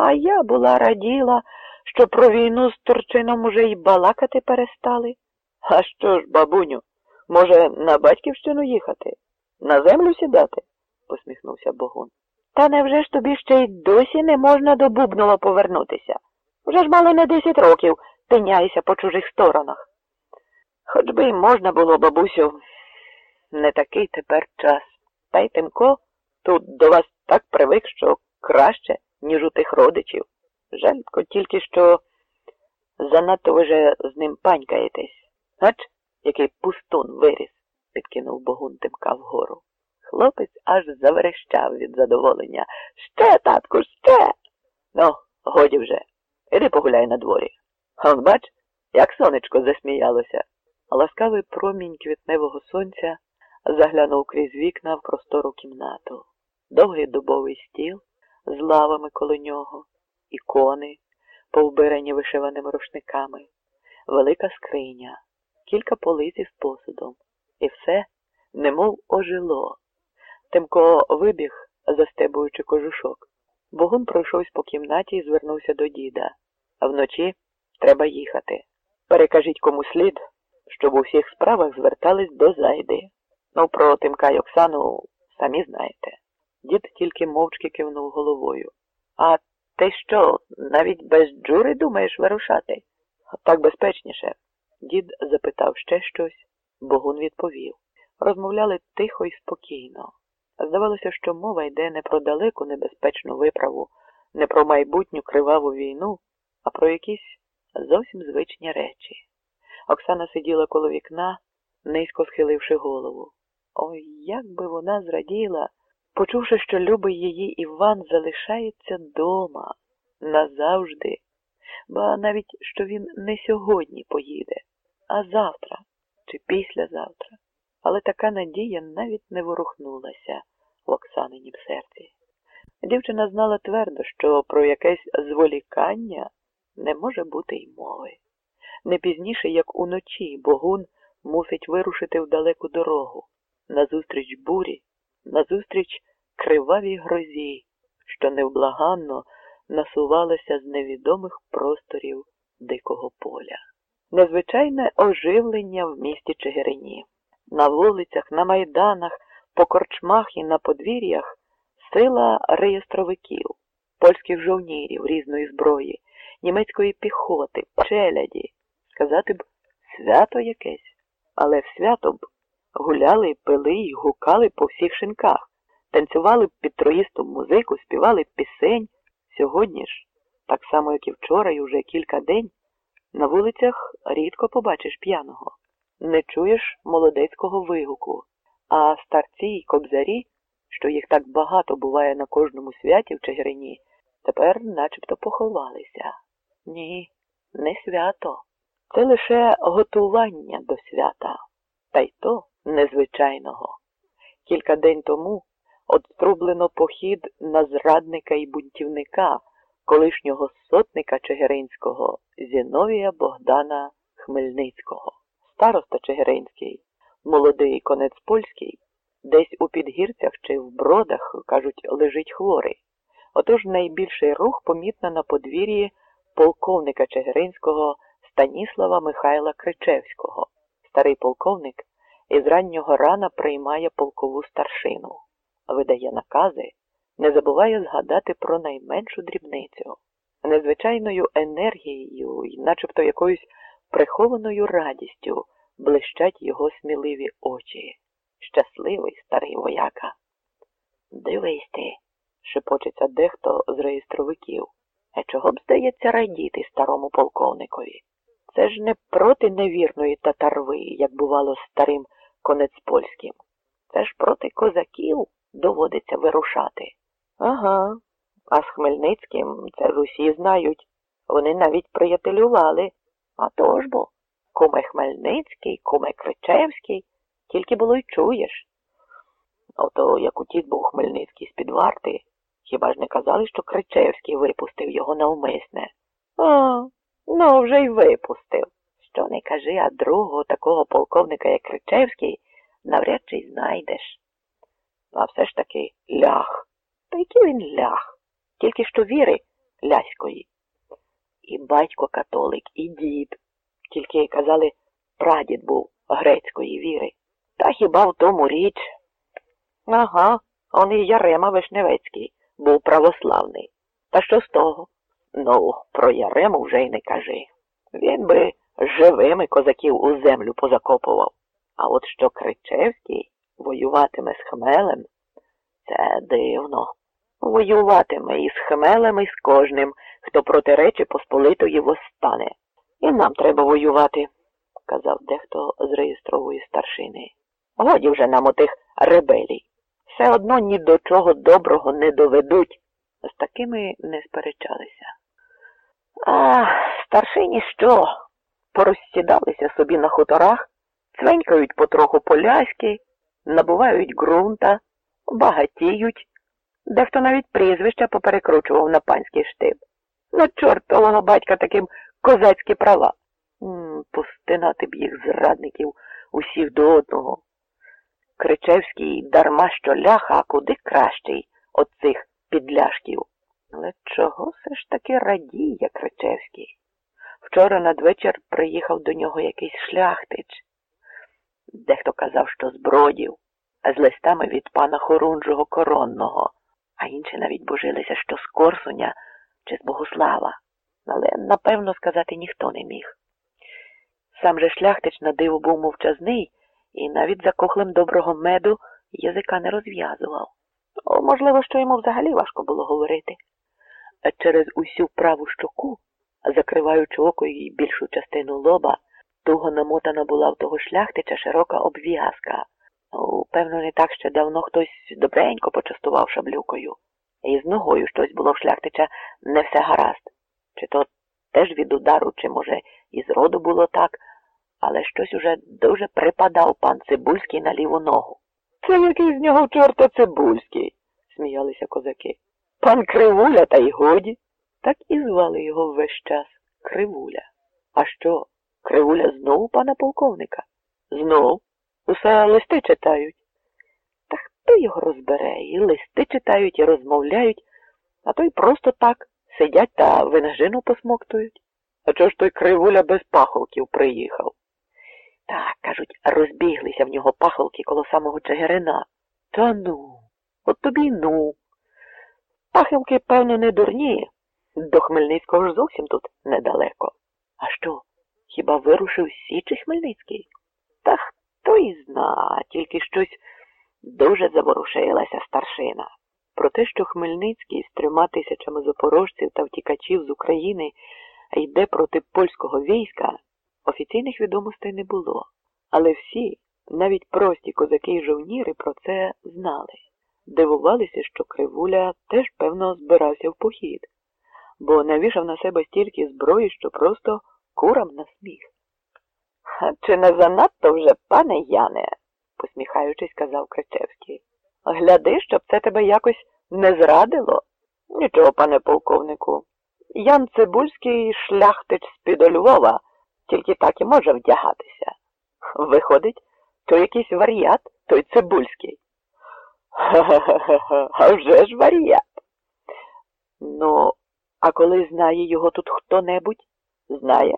А я була раділа, що про війну з Турчином уже й балакати перестали. А що ж, бабуню, може, на батьківщину їхати? На землю сідати? посміхнувся Богун. Та невже ж тобі ще й досі не можна до Бубнула повернутися? Вже ж мало не десять років тиняєшся по чужих сторонах. Хоч би й можна було, бабусю, не такий тепер час. Та й Тимко тут до вас так привик, що краще, ніж у тих родичів. Жалько тільки що занадто ви же з ним панькаєтесь. Ач, який пустун виріс, підкинув Богун Тимка вгору. Хлопець аж заверещав від задоволення. Ще, татку, ще. Ну, годі вже. Іди погуляй на дворі. Он бач, як сонечко засміялося. Ласкавий промінь квітневого сонця заглянув крізь вікна в простору кімнату. Довгий дубовий стіл з лавами коло нього, ікони, повбирані вишиваними рушниками, велика скриня, кілька полиць із посудом. І все немов ожило. Тимко вибіг, застебуючи кожушок. Богун пройшовся по кімнаті і звернувся до діда. Вночі треба їхати. Перекажіть кому слід, щоб у всіх справах звертались до зайди. Ну, про Тимка й Оксану самі знаєте. Дід тільки мовчки кивнув головою. А ти що, навіть без джури думаєш вирушати? Так безпечніше. Дід запитав ще щось, Богун відповів. Розмовляли тихо і спокійно. Здавалося, що мова йде не про далеку небезпечну виправу, не про майбутню криваву війну, а про якісь зовсім звичні речі. Оксана сиділа коло вікна, низько схиливши голову. Ой, як би вона зраділа, почувши, що любий її Іван залишається дома назавжди, ба навіть що він не сьогодні поїде, а завтра чи післязавтра. Але така надія навіть не ворухнулася в Оксанинім серці. Дівчина знала твердо, що про якесь зволікання не може бути й мови. Не пізніше, як уночі, Богун мусить вирушити в далеку дорогу, назустріч бурі, назустріч кривавій грозі, що невблаганно насувалася з невідомих просторів дикого поля. Незвичайне оживлення в місті Чигирині. На вулицях, на майданах, по корчмах і на подвір'ях сила реєстровиків, польських жовнірів різної зброї, німецької піхоти, челяді, сказати б, свято якесь, але в свято б гуляли, пили й гукали по всіх шинках, танцювали під троїсту музику, співали пісень. Сьогодні ж, так само, як і вчора, і уже кілька день, на вулицях рідко побачиш п'яного, не чуєш молодецького вигуку, а старці й кобзарі, що їх так багато буває на кожному святі в Чигирині, тепер начебто поховалися. Ні, не свято. Це лише готування до свята, та й то незвичайного. Кілька день тому отструблено похід на зрадника і бунтівника, колишнього сотника Чигиринського Зіновія Богдана Хмельницького. Староста Чигиринський, молодий конець польський, десь у підгірцях чи в бродах, кажуть, лежить хворий. Отож найбільший рух помітно на подвір'ї полковника Чигиринського Станіслава Михайла Кричевського. Старий полковник із раннього рана приймає полкову старшину, видає накази, не забуває згадати про найменшу дрібницю. Незвичайною енергією і начебто якоюсь прихованою радістю блищать його сміливі очі. Щасливий старий вояка. Дивись ти, шепочеться дехто з реєстровиків. А чого б, здається, радіти старому полковникові? Це ж не проти невірної татарви, як бувало з старим конець польським. Це ж проти козаків доводиться вирушати. Ага, а з Хмельницьким це ж усі знають. Вони навіть приятелювали. А то ж бо, куме Хмельницький, куме Кричевський, тільки було й чуєш. Ото як утік був Хмельницький з-під варти, хіба ж не казали, що Кричевський випустив його навмисне? А, ну вже й випустив. Що не кажи, а другого такого полковника, як Кричевський, навряд чи й знайдеш. А все ж таки лях. Та який він лях? Тільки що віри ляської. І батько католик, і дід. Тільки казали, прадід був грецької віри. Та хіба в тому річ? Ага, он і Ярема Вишневецький був православний. Та що з того? Ну, про Ярему вже й не кажи. Він би живими козаків у землю позакопував. А от що Кричевський воюватиме з Хмелем, це дивно. Воюватиме із Хмелем і з кожним, хто проти Речі Посполитої восстане. І нам треба воювати, казав дехто з реєстрової старшини. Годі вже нам отих ребелій. Все одно ні до чого доброго не доведуть. З такими не сперечалися. А старшині що? Порозсідалися собі на хуторах, цвенькають потроху поляськи, набувають ґрунта, багатіють. Дехто навіть прізвища поперекручував на панський штиб. На чортового батька таким козацькі права. М, Пустинати б їх зрадників усіх до одного. Кричевський дарма що ляха, а куди кращий от цих підляшків. Але чого все ж таки радіє Кричевський? Вчора надвечір приїхав до нього якийсь шляхтич. Дехто казав, що з бродів, а з листами від пана Хорунжого коронного, а інші навіть божилися, що з Корсуня чи з Богослава. Але напевно сказати ніхто не міг. Сам же шляхтич на диво був мовчазний і навіть за кохлем доброго меду язика не розв'язував. Можливо, що йому взагалі важко було говорити. А через усю праву щоку, закриваючи око і більшу частину лоба, туго намотана була в того шляхтича широка обв'язка. Певно, не так ще давно хтось добренько почастував шаблюкою. І з ногою щось було в шляхтича не все гаразд. Чи то теж від удару, чи, може, і з роду було так, але щось уже дуже припадав пан Цибульський на ліву ногу. Це який з нього чорта Цибульський, сміялися козаки. Пан Кривуля, та й годі. Так і звали його весь час Кривуля. А що, Кривуля знову пана полковника? Знов. Усе листи читають. Та хто його розбере? І листи читають, і розмовляють, а то й просто так сидять та винажину посмоктують. А чого ж той кривуля без пахолків приїхав? Так, кажуть, розбіглися в нього пахолки коло самого Чигирина. Та ну, от тобі ну. Пахилки, певно, не дурні. До Хмельницького ж зовсім тут недалеко. А що, хіба вирушив Січі Хмельницький? Та хто й зна, тільки щось дуже заворушилася старшина. Про те, що Хмельницький з трьома тисячами запорожців та втікачів з України йде проти польського війська, офіційних відомостей не було. Але всі, навіть прості козаки й жовніри, про це знали. Дивувалися, що Кривуля теж, певно, збирався в похід, бо навішав на себе стільки зброї, що просто курам на сміх. Чи не занадто вже, пане Яне, посміхаючись, казав Кричевський. Гляди, щоб це тебе якось не зрадило. Нічого, пане полковнику. Ян Цибульський шляхтич з-під Львова, тільки так і може вдягатися. Виходить, то якийсь варіат, той Цибульський. Ха-ха-ха, а вже ж варіат. Ну, а коли знає його тут хто-небудь? Знає.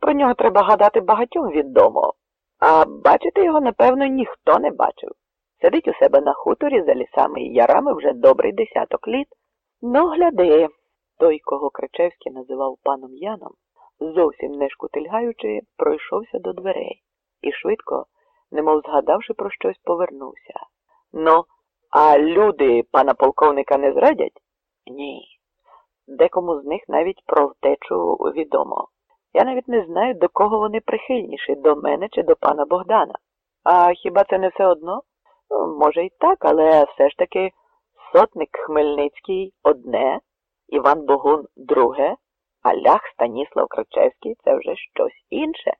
Про нього треба гадати багатьом відомо. А бачити його, напевно, ніхто не бачив. Сидить у себе на хуторі за лісами і ярами вже добрий десяток літ. Ну, гляди, той, кого Кричевський називав паном Яном, зовсім не шкутильгаючи, пройшовся до дверей і швидко, немов згадавши про щось, повернувся. Ну, а люди пана полковника не зрадять? Ні. Декому з них навіть про втечу відомо. Я навіть не знаю, до кого вони прихильніші, до мене чи до пана Богдана. А хіба це не все одно? Ну, може і так, але все ж таки сотник Хмельницький одне, Іван Богун друге, а лях Станіслав Кричевський це вже щось інше,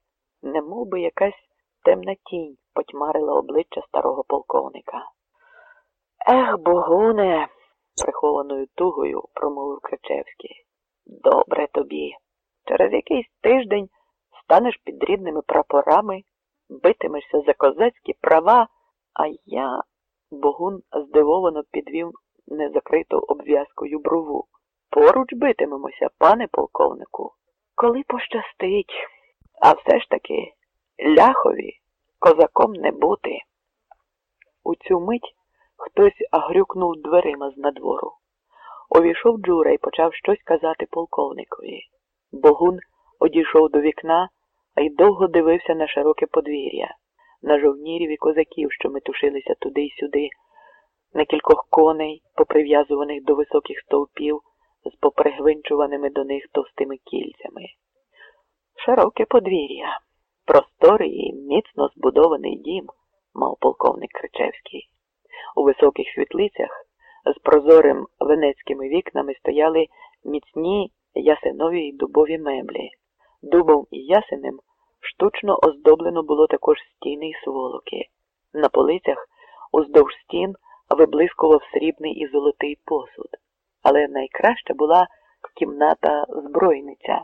Не би якась темна тінь потьмарила обличчя старого полковника. Ех, Богуне, прихованою тугою промовив Кричевський. Добре тобі. Через якийсь тиждень станеш під рідними прапорами, битимешся за козацькі права, а я, Богун здивовано підвів незакриту обв'язкою брову. Поруч битимемося, пане полковнику. Коли пощастить, а все ж таки ляхові козаком не бути. У цю мить хтось агрюкнув дверима з надвору. Увійшов Джура і почав щось казати полковникові. Богун одійшов до вікна, а й довго дивився на широке подвір'я, на жовнірів і козаків, що метушилися туди й сюди, на кількох коней, поприв'язуваних до високих стовпів, з попригвинчуваними до них товстими кільцями. Широке подвір'я, просторий і міцно збудований дім, мав полковник Кричевський. У високих світлицях з прозорим венецькими вікнами стояли міцні ясенові й дубові меблі. Дубом і ясенем штучно оздоблено було також стіни й сволоки. На полицях уздовж стін виблискував срібний і золотий посуд. Але найкраща була кімната збройниця.